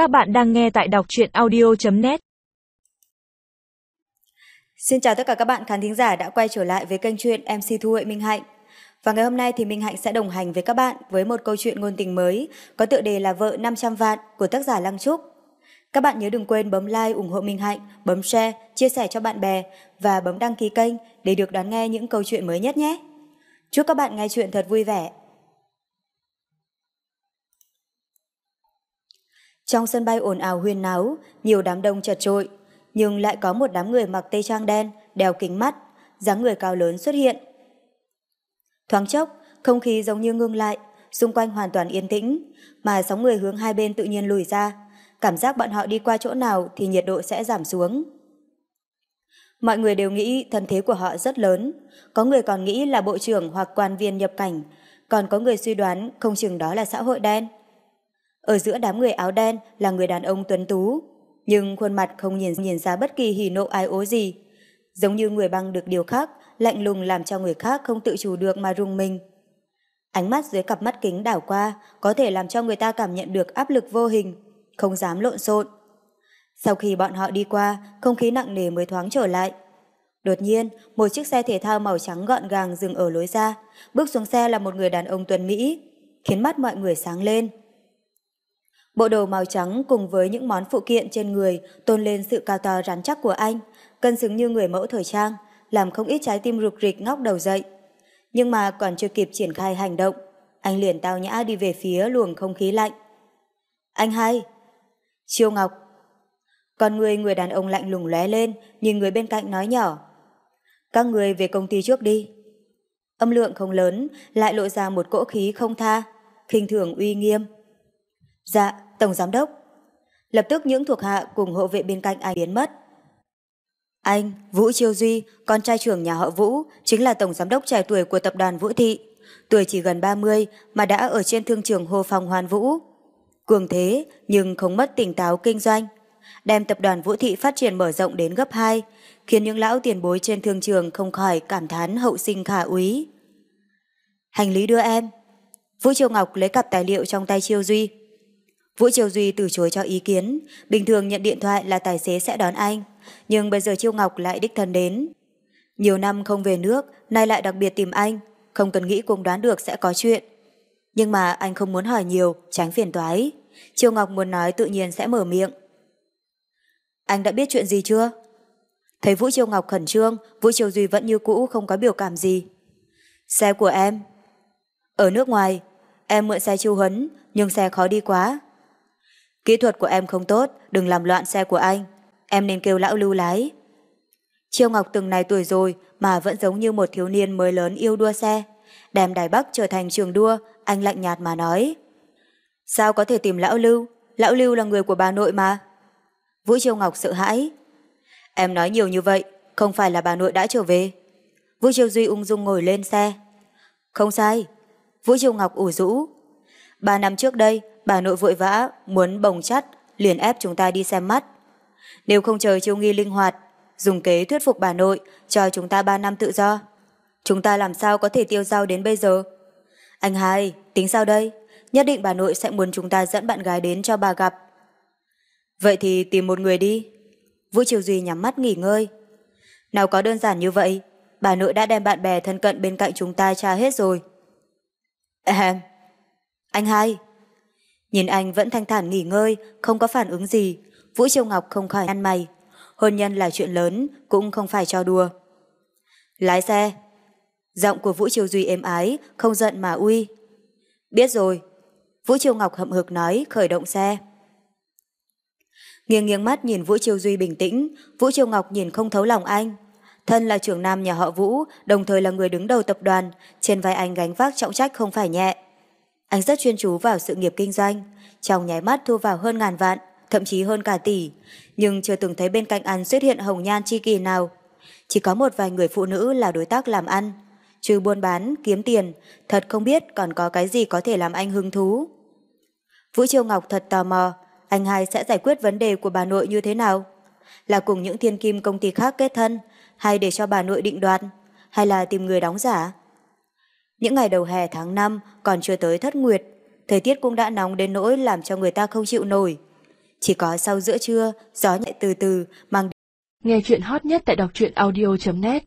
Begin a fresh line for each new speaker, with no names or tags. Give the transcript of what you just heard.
Các bạn đang nghe tại đọc truyện audio.net
Xin chào tất cả các bạn khán thính giả đã quay trở lại với kênh truyện MC Thu Huệ Minh Hạnh. Và ngày hôm nay thì Minh Hạnh sẽ đồng hành với các bạn với một câu chuyện ngôn tình mới có tựa đề là Vợ 500 vạn của tác giả Lăng Trúc. Các bạn nhớ đừng quên bấm like ủng hộ Minh Hạnh, bấm share, chia sẻ cho bạn bè và bấm đăng ký kênh để được đón nghe những câu chuyện mới nhất nhé. Chúc các bạn nghe chuyện thật vui vẻ. Trong sân bay ồn ào huyên náo, nhiều đám đông chật trội, nhưng lại có một đám người mặc tây trang đen, đeo kính mắt, dáng người cao lớn xuất hiện. Thoáng chốc, không khí giống như ngưng lại, xung quanh hoàn toàn yên tĩnh, mà sóng người hướng hai bên tự nhiên lùi ra, cảm giác bọn họ đi qua chỗ nào thì nhiệt độ sẽ giảm xuống. Mọi người đều nghĩ thân thế của họ rất lớn, có người còn nghĩ là bộ trưởng hoặc quan viên nhập cảnh, còn có người suy đoán không chừng đó là xã hội đen. Ở giữa đám người áo đen là người đàn ông tuấn tú, nhưng khuôn mặt không nhìn nhìn ra bất kỳ hỉ nộ ai ố gì. Giống như người băng được điều khác, lạnh lùng làm cho người khác không tự chủ được mà rung mình. Ánh mắt dưới cặp mắt kính đảo qua có thể làm cho người ta cảm nhận được áp lực vô hình, không dám lộn xộn. Sau khi bọn họ đi qua, không khí nặng nề mới thoáng trở lại. Đột nhiên, một chiếc xe thể thao màu trắng gọn gàng dừng ở lối ra. Bước xuống xe là một người đàn ông tuần Mỹ, khiến mắt mọi người sáng lên. Bộ đồ màu trắng cùng với những món phụ kiện trên người tôn lên sự cao to rắn chắc của anh, cân xứng như người mẫu thời trang, làm không ít trái tim rục rịch ngóc đầu dậy. Nhưng mà còn chưa kịp triển khai hành động, anh liền tao nhã đi về phía luồng không khí lạnh. Anh hai! Chiêu Ngọc! còn người người đàn ông lạnh lùng lóe lên, nhìn người bên cạnh nói nhỏ. Các người về công ty trước đi. Âm lượng không lớn, lại lộ ra một cỗ khí không tha, khinh thường uy nghiêm. Dạ, Tổng Giám Đốc. Lập tức những thuộc hạ cùng hộ vệ bên cạnh anh biến mất. Anh, Vũ Chiêu Duy, con trai trưởng nhà họ Vũ, chính là Tổng Giám Đốc trẻ tuổi của tập đoàn Vũ Thị. Tuổi chỉ gần 30 mà đã ở trên thương trường Hồ Phòng Hoàn Vũ. Cường thế nhưng không mất tỉnh táo kinh doanh. Đem tập đoàn Vũ Thị phát triển mở rộng đến gấp 2, khiến những lão tiền bối trên thương trường không khỏi cảm thán hậu sinh khả úy. Hành lý đưa em. Vũ Triều Ngọc lấy cặp tài liệu trong tay Chiêu Duy. Vũ Triều Duy từ chối cho ý kiến, bình thường nhận điện thoại là tài xế sẽ đón anh, nhưng bây giờ Chiêu Ngọc lại đích thân đến. Nhiều năm không về nước, nay lại đặc biệt tìm anh, không cần nghĩ cũng đoán được sẽ có chuyện. Nhưng mà anh không muốn hỏi nhiều, tránh phiền toái. Chiêu Ngọc muốn nói tự nhiên sẽ mở miệng. Anh đã biết chuyện gì chưa? Thấy Vũ Chiêu Ngọc khẩn trương, Vũ Triều Duy vẫn như cũ không có biểu cảm gì. Xe của em. Ở nước ngoài, em mượn xe chiêu huấn, nhưng xe khó đi quá. Kỹ thuật của em không tốt, đừng làm loạn xe của anh. Em nên kêu lão lưu lái. Chiêu Ngọc từng này tuổi rồi mà vẫn giống như một thiếu niên mới lớn yêu đua xe. Đem Đài Bắc trở thành trường đua, anh lạnh nhạt mà nói. Sao có thể tìm lão lưu? Lão lưu là người của bà nội mà. Vũ Chiêu Ngọc sợ hãi. Em nói nhiều như vậy, không phải là bà nội đã trở về. Vũ Chiêu Duy ung dung ngồi lên xe. Không sai. Vũ Chiêu Ngọc ủ rũ. Ba năm trước đây, bà nội vội vã, muốn bồng chắt, liền ép chúng ta đi xem mắt. Nếu không chờ Chiêu Nghi linh hoạt, dùng kế thuyết phục bà nội cho chúng ta ba năm tự do. Chúng ta làm sao có thể tiêu dao đến bây giờ? Anh hai, tính sao đây? Nhất định bà nội sẽ muốn chúng ta dẫn bạn gái đến cho bà gặp. Vậy thì tìm một người đi. Vũ Triều Duy nhắm mắt nghỉ ngơi. Nào có đơn giản như vậy, bà nội đã đem bạn bè thân cận bên cạnh chúng ta tra hết rồi. Em. Anh hai. Nhìn anh vẫn thanh thản nghỉ ngơi, không có phản ứng gì. Vũ Triều Ngọc không khỏi ăn mày. Hôn nhân là chuyện lớn, cũng không phải cho đùa. Lái xe. Giọng của Vũ Triều Duy êm ái, không giận mà uy. Biết rồi. Vũ Triều Ngọc hậm hực nói, khởi động xe. Nghiêng nghiêng mắt nhìn Vũ Triều Duy bình tĩnh, Vũ Triều Ngọc nhìn không thấu lòng anh. Thân là trưởng nam nhà họ Vũ, đồng thời là người đứng đầu tập đoàn, trên vai anh gánh vác trọng trách không phải nhẹ. Anh rất chuyên chú vào sự nghiệp kinh doanh, trong nháy mắt thu vào hơn ngàn vạn, thậm chí hơn cả tỷ, nhưng chưa từng thấy bên cạnh anh xuất hiện hồng nhan chi kỳ nào. Chỉ có một vài người phụ nữ là đối tác làm ăn, trừ buôn bán, kiếm tiền, thật không biết còn có cái gì có thể làm anh hứng thú. Vũ Triều Ngọc thật tò mò, anh hai sẽ giải quyết vấn đề của bà nội như thế nào? Là cùng những thiên kim công ty khác kết thân, hay để cho bà nội định đoạt, hay là tìm người đóng giả? Những ngày đầu hè tháng 5 còn chưa tới thất nguyệt, thời tiết cũng đã nóng đến nỗi làm cho người ta không chịu nổi. Chỉ có sau giữa trưa, gió nhẹ từ từ mang
Nghe chuyện hot nhất tại đọc truyện audio.net